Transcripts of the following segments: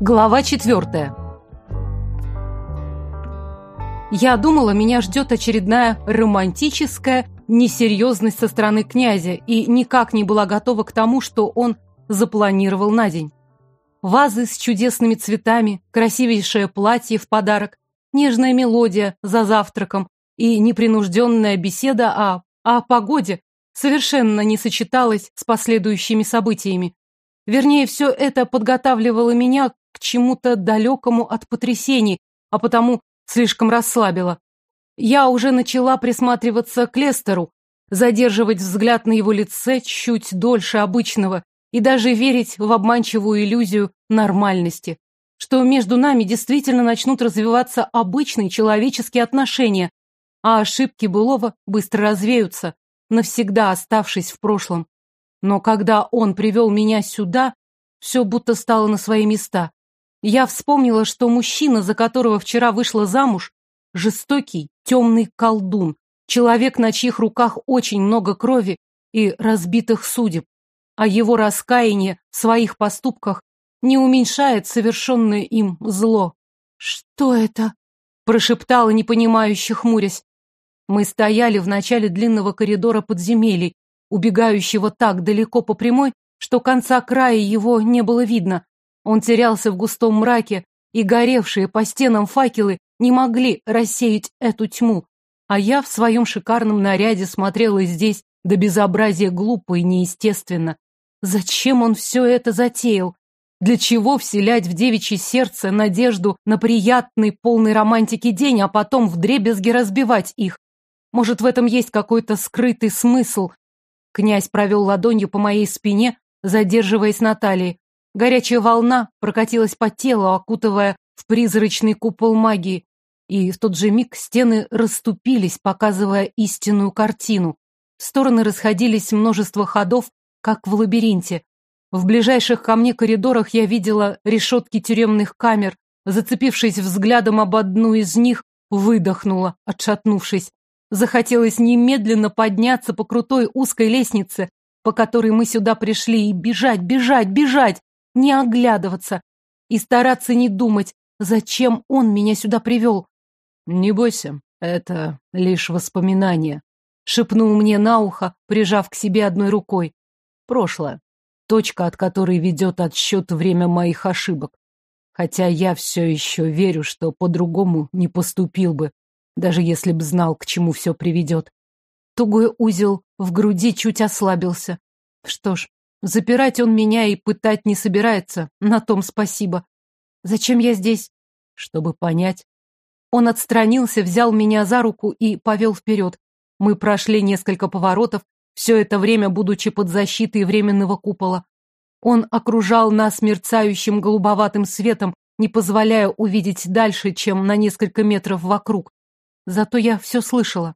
Глава четвертая. Я думала, меня ждет очередная романтическая несерьезность со стороны князя и никак не была готова к тому, что он запланировал на день. Вазы с чудесными цветами, красивейшее платье в подарок, нежная мелодия за завтраком и непринужденная беседа о, о погоде совершенно не сочеталась с последующими событиями. Вернее, все это подготавливало меня к чему-то далекому от потрясений, а потому слишком расслабило. Я уже начала присматриваться к Лестеру, задерживать взгляд на его лице чуть дольше обычного и даже верить в обманчивую иллюзию нормальности, что между нами действительно начнут развиваться обычные человеческие отношения, а ошибки былого быстро развеются, навсегда оставшись в прошлом. Но когда он привел меня сюда, все будто стало на свои места. Я вспомнила, что мужчина, за которого вчера вышла замуж, жестокий, темный колдун, человек, на чьих руках очень много крови и разбитых судеб, а его раскаяние в своих поступках не уменьшает совершенное им зло. «Что это?» – прошептала, непонимающе хмурясь. Мы стояли в начале длинного коридора подземелий, убегающего так далеко по прямой, что конца края его не было видно, он терялся в густом мраке, и горевшие по стенам факелы не могли рассеять эту тьму. А я в своем шикарном наряде смотрела здесь до безобразия глупо и неестественно. Зачем он все это затеял? Для чего вселять в девичье сердце надежду на приятный, полный романтики день, а потом вдребезги разбивать их? Может, в этом есть какой-то скрытый смысл? Князь провел ладонью по моей спине, задерживаясь на талии. Горячая волна прокатилась по телу, окутывая в призрачный купол магии, и в тот же миг стены расступились, показывая истинную картину. В стороны расходились множество ходов, как в лабиринте. В ближайших ко мне коридорах я видела решетки тюремных камер. Зацепившись взглядом об одну из них, выдохнула, отшатнувшись. Захотелось немедленно подняться по крутой узкой лестнице, по которой мы сюда пришли, и бежать, бежать, бежать не оглядываться и стараться не думать, зачем он меня сюда привел. «Не бойся, это лишь воспоминание», — шепнул мне на ухо, прижав к себе одной рукой. «Прошлое. Точка, от которой ведет отсчет время моих ошибок. Хотя я все еще верю, что по-другому не поступил бы, даже если б знал, к чему все приведет. Тугой узел в груди чуть ослабился. Что ж, Запирать он меня и пытать не собирается, на том спасибо. Зачем я здесь? Чтобы понять. Он отстранился, взял меня за руку и повел вперед. Мы прошли несколько поворотов, все это время будучи под защитой временного купола. Он окружал нас мерцающим голубоватым светом, не позволяя увидеть дальше, чем на несколько метров вокруг. Зато я все слышала.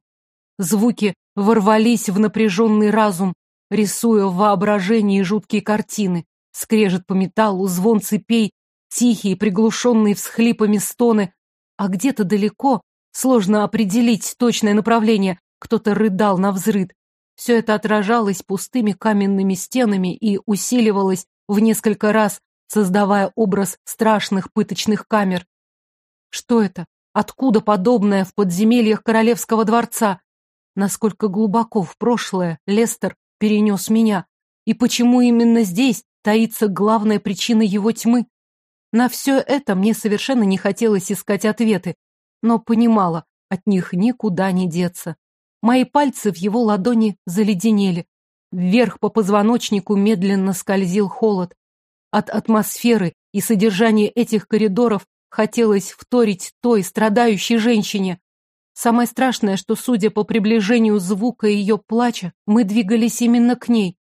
Звуки ворвались в напряженный разум, рисуя в воображении жуткие картины. Скрежет по металлу, звон цепей, тихие, приглушенные всхлипами стоны. А где-то далеко, сложно определить точное направление, кто-то рыдал на взрыд. Все это отражалось пустыми каменными стенами и усиливалось в несколько раз, создавая образ страшных пыточных камер. Что это? Откуда подобное в подземельях королевского дворца? Насколько глубоко в прошлое Лестер перенес меня? И почему именно здесь таится главная причина его тьмы? На все это мне совершенно не хотелось искать ответы, но понимала, от них никуда не деться. Мои пальцы в его ладони заледенели. Вверх по позвоночнику медленно скользил холод. От атмосферы и содержания этих коридоров хотелось вторить той страдающей женщине. Самое страшное, что, судя по приближению звука ее плача, мы двигались именно к ней.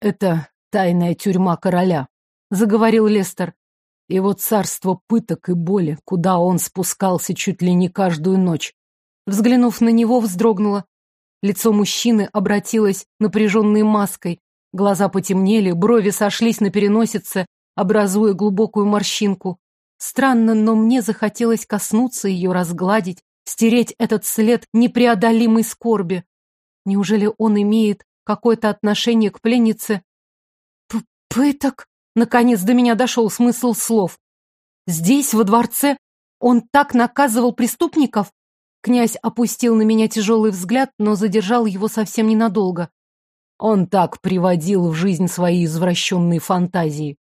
«Это тайная тюрьма короля», — заговорил Лестер. «Его царство пыток и боли, куда он спускался чуть ли не каждую ночь». Взглянув на него, вздрогнула. Лицо мужчины обратилось напряженной маской. Глаза потемнели, брови сошлись на переносице, образуя глубокую морщинку. Странно, но мне захотелось коснуться ее, разгладить, стереть этот след непреодолимой скорби. Неужели он имеет какое-то отношение к пленнице? П Пыток? Наконец до меня дошел смысл слов. Здесь, во дворце, он так наказывал преступников? Князь опустил на меня тяжелый взгляд, но задержал его совсем ненадолго. Он так приводил в жизнь свои извращенные фантазии.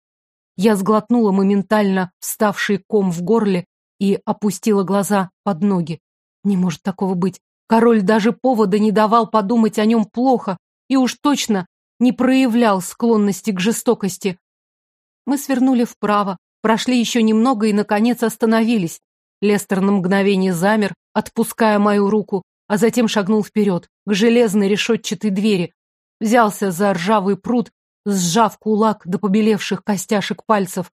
Я сглотнула моментально вставший ком в горле и опустила глаза под ноги. Не может такого быть. Король даже повода не давал подумать о нем плохо и уж точно не проявлял склонности к жестокости. Мы свернули вправо, прошли еще немного и, наконец, остановились. Лестер на мгновение замер, отпуская мою руку, а затем шагнул вперед, к железной решетчатой двери, взялся за ржавый пруд, сжав кулак до побелевших костяшек пальцев.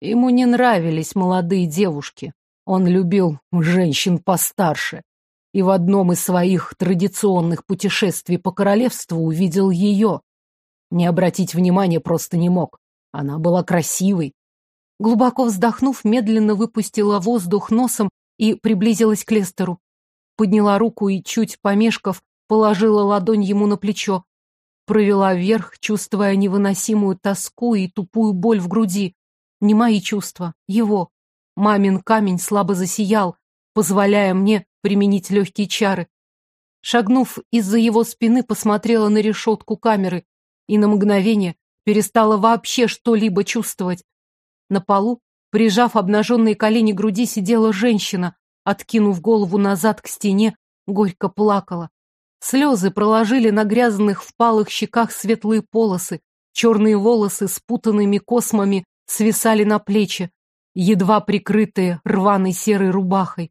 Ему не нравились молодые девушки. Он любил женщин постарше. И в одном из своих традиционных путешествий по королевству увидел ее. Не обратить внимания просто не мог. Она была красивой. Глубоко вздохнув, медленно выпустила воздух носом и приблизилась к Лестеру. Подняла руку и, чуть помешков, положила ладонь ему на плечо. Провела вверх, чувствуя невыносимую тоску и тупую боль в груди. Не мои чувства, его. Мамин камень слабо засиял, позволяя мне применить легкие чары. Шагнув из-за его спины, посмотрела на решетку камеры и на мгновение перестала вообще что-либо чувствовать. На полу Прижав обнаженные колени груди, сидела женщина, откинув голову назад к стене, горько плакала. Слезы проложили на грязных впалых щеках светлые полосы, черные волосы с путанными космами свисали на плечи, едва прикрытые рваной серой рубахой.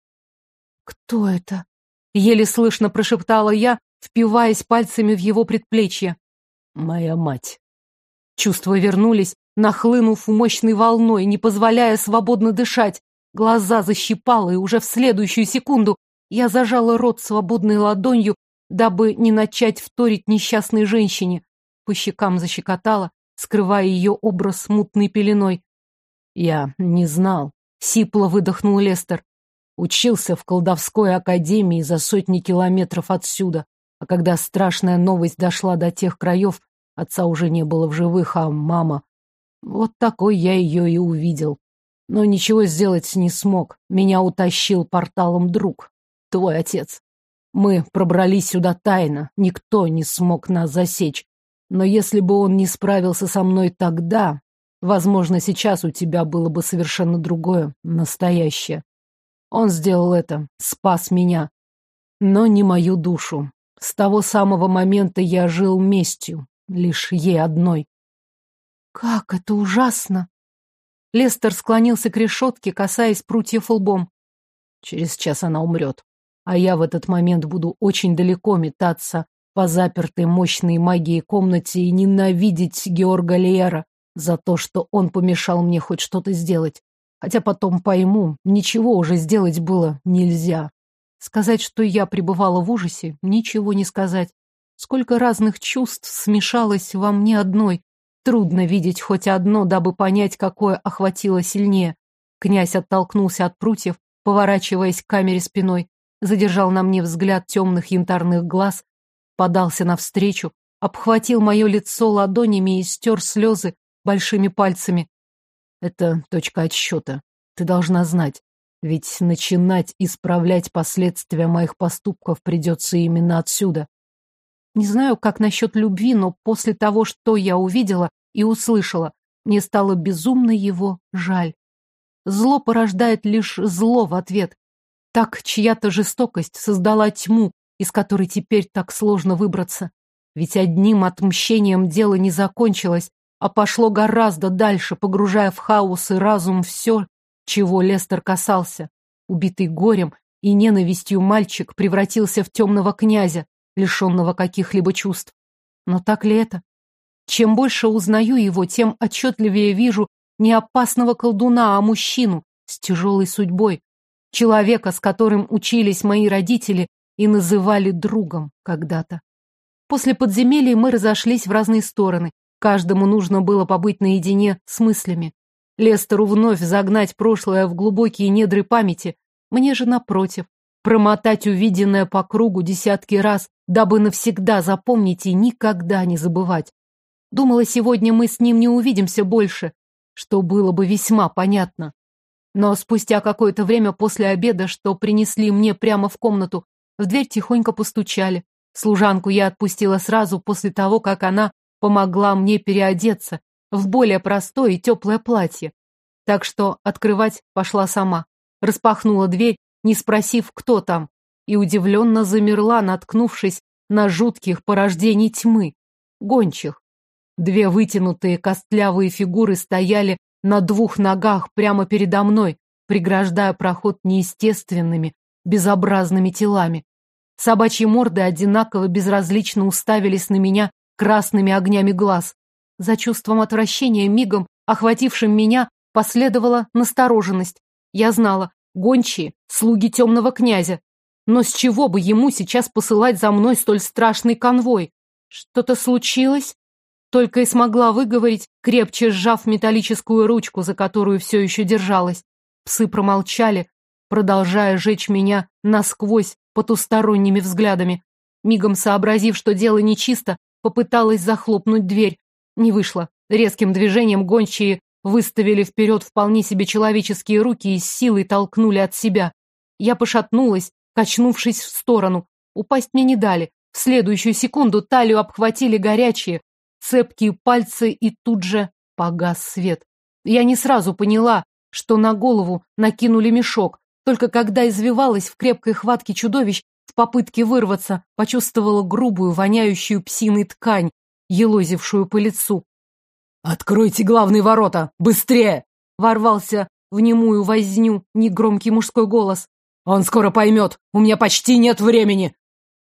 «Кто это?» — еле слышно прошептала я, впиваясь пальцами в его предплечье. «Моя мать». Чувства вернулись, нахлынув мощной волной, не позволяя свободно дышать. Глаза защипало, и уже в следующую секунду я зажала рот свободной ладонью, дабы не начать вторить несчастной женщине. По щекам защекотала, скрывая ее образ мутной пеленой. Я не знал. Сипло выдохнул Лестер. Учился в колдовской академии за сотни километров отсюда. А когда страшная новость дошла до тех краев, отца уже не было в живых, а мама вот такой я ее и увидел. Но ничего сделать не смог. Меня утащил порталом друг. Твой отец. Мы пробрались сюда тайно. Никто не смог нас засечь. Но если бы он не справился со мной тогда, возможно, сейчас у тебя было бы совершенно другое, настоящее. Он сделал это, спас меня. Но не мою душу. С того самого момента я жил местью, лишь ей одной. Как это ужасно! Лестер склонился к решетке, касаясь прутьев лбом. Через час она умрет. А я в этот момент буду очень далеко метаться по запертой мощной магии комнате и ненавидеть Георга Лиера за то, что он помешал мне хоть что-то сделать. Хотя потом пойму, ничего уже сделать было нельзя. Сказать, что я пребывала в ужасе, ничего не сказать. Сколько разных чувств смешалось во мне одной, Трудно видеть хоть одно, дабы понять, какое охватило сильнее. Князь оттолкнулся от прутьев, поворачиваясь к камере спиной, задержал на мне взгляд темных янтарных глаз, подался навстречу, обхватил мое лицо ладонями и стер слезы большими пальцами. Это точка отсчета. Ты должна знать. Ведь начинать исправлять последствия моих поступков придется именно отсюда. Не знаю, как насчет любви, но после того, что я увидела и услышала, мне стало безумно его жаль. Зло порождает лишь зло в ответ. Так чья-то жестокость создала тьму, из которой теперь так сложно выбраться. Ведь одним отмщением дело не закончилось, а пошло гораздо дальше, погружая в хаос и разум все, чего Лестер касался. Убитый горем и ненавистью мальчик превратился в темного князя, лишенного каких-либо чувств. Но так ли это? Чем больше узнаю его, тем отчетливее вижу не опасного колдуна, а мужчину с тяжелой судьбой, человека, с которым учились мои родители и называли другом когда-то. После подземелья мы разошлись в разные стороны. Каждому нужно было побыть наедине с мыслями. Лестеру вновь загнать прошлое в глубокие недры памяти. Мне же, напротив, промотать увиденное по кругу десятки раз, дабы навсегда запомнить и никогда не забывать. Думала, сегодня мы с ним не увидимся больше, что было бы весьма понятно. Но спустя какое-то время после обеда, что принесли мне прямо в комнату, в дверь тихонько постучали. Служанку я отпустила сразу после того, как она помогла мне переодеться в более простое и теплое платье. Так что открывать пошла сама. Распахнула дверь, не спросив, кто там, и удивленно замерла, наткнувшись на жутких порождений тьмы, гончих. Две вытянутые костлявые фигуры стояли на двух ногах прямо передо мной, преграждая проход неестественными, безобразными телами. Собачьи морды одинаково безразлично уставились на меня красными огнями глаз. За чувством отвращения мигом, охватившим меня, последовала настороженность. Я знала, гончие — слуги темного князя. Но с чего бы ему сейчас посылать за мной столь страшный конвой? Что-то случилось? Только и смогла выговорить, крепче сжав металлическую ручку, за которую все еще держалась. Псы промолчали, продолжая жечь меня насквозь потусторонними взглядами. Мигом сообразив, что дело нечисто, попыталась захлопнуть дверь. Не вышло. Резким движением гончие выставили вперед вполне себе человеческие руки и с силой толкнули от себя. Я пошатнулась, качнувшись в сторону. Упасть мне не дали. В следующую секунду талию обхватили горячие, цепкие пальцы, и тут же погас свет. Я не сразу поняла, что на голову накинули мешок, только когда извивалась в крепкой хватке чудовищ в попытке вырваться, почувствовала грубую, воняющую псиной ткань, елозившую по лицу. «Откройте главные ворота! Быстрее!» Ворвался в немую возню негромкий мужской голос. «Он скоро поймет! У меня почти нет времени!»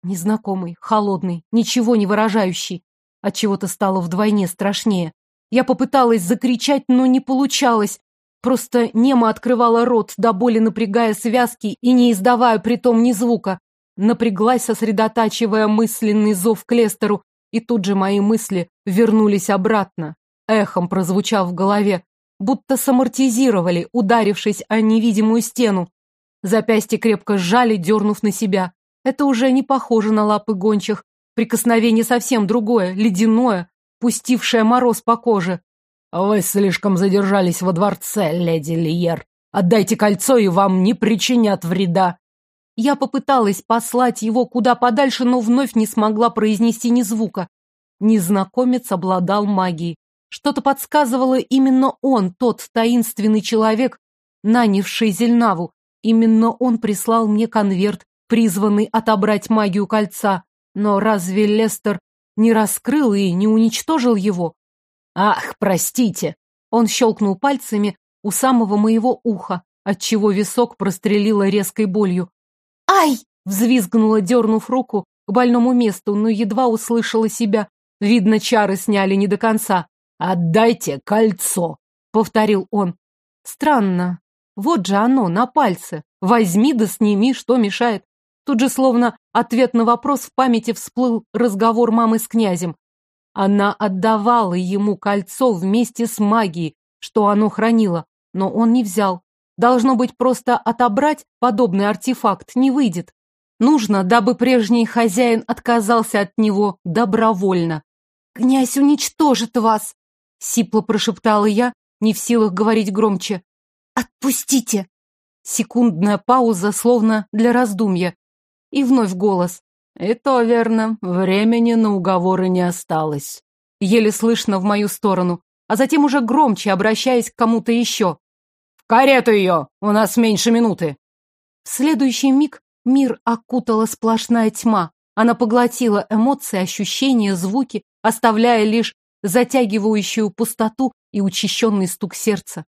Незнакомый, холодный, ничего не выражающий. От чего то стало вдвойне страшнее. Я попыталась закричать, но не получалось. Просто немо открывала рот, до боли напрягая связки и не издавая притом ни звука. Напряглась, сосредотачивая мысленный зов к Лестеру, и тут же мои мысли вернулись обратно, эхом прозвучав в голове, будто самортизировали, ударившись о невидимую стену. Запястье крепко сжали, дернув на себя. Это уже не похоже на лапы гончих, Прикосновение совсем другое, ледяное, пустившее мороз по коже. «Вы слишком задержались во дворце, леди Лиер. Отдайте кольцо, и вам не причинят вреда». Я попыталась послать его куда подальше, но вновь не смогла произнести ни звука. Незнакомец обладал магией. Что-то подсказывало именно он, тот таинственный человек, нанявший Зельнаву. Именно он прислал мне конверт, призванный отобрать магию кольца. Но разве Лестер не раскрыл и не уничтожил его? Ах, простите! Он щелкнул пальцами у самого моего уха, отчего висок прострелило резкой болью. «Ай!» — взвизгнула, дернув руку к больному месту, но едва услышала себя. Видно, чары сняли не до конца. «Отдайте кольцо!» — повторил он. «Странно. Вот же оно, на пальце. Возьми да сними, что мешает. Тут же словно ответ на вопрос в памяти всплыл разговор мамы с князем. Она отдавала ему кольцо вместе с магией, что оно хранило, но он не взял. Должно быть, просто отобрать подобный артефакт не выйдет. Нужно, дабы прежний хозяин отказался от него добровольно. «Князь уничтожит вас!» — сипло прошептала я, не в силах говорить громче. «Отпустите!» Секундная пауза, словно для раздумья. И вновь голос. И то верно, времени на уговоры не осталось. Еле слышно в мою сторону, а затем уже громче, обращаясь к кому-то еще. «В карету ее! У нас меньше минуты!» В следующий миг мир окутала сплошная тьма. Она поглотила эмоции, ощущения, звуки, оставляя лишь затягивающую пустоту и учащенный стук сердца.